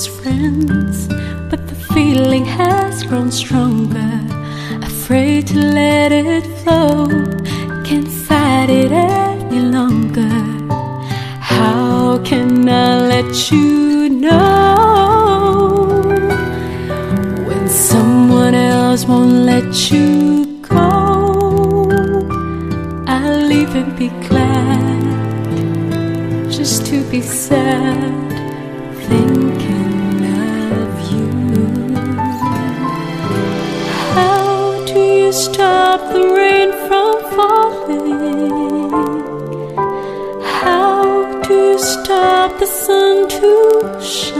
as friends, but the feeling has grown stronger. Afraid to let it flow, can't fight it any longer. How can I let you know when someone else won't let you go? I'll even be glad just to be sad thinking Do stop the rain from falling? How to stop the sun to shine?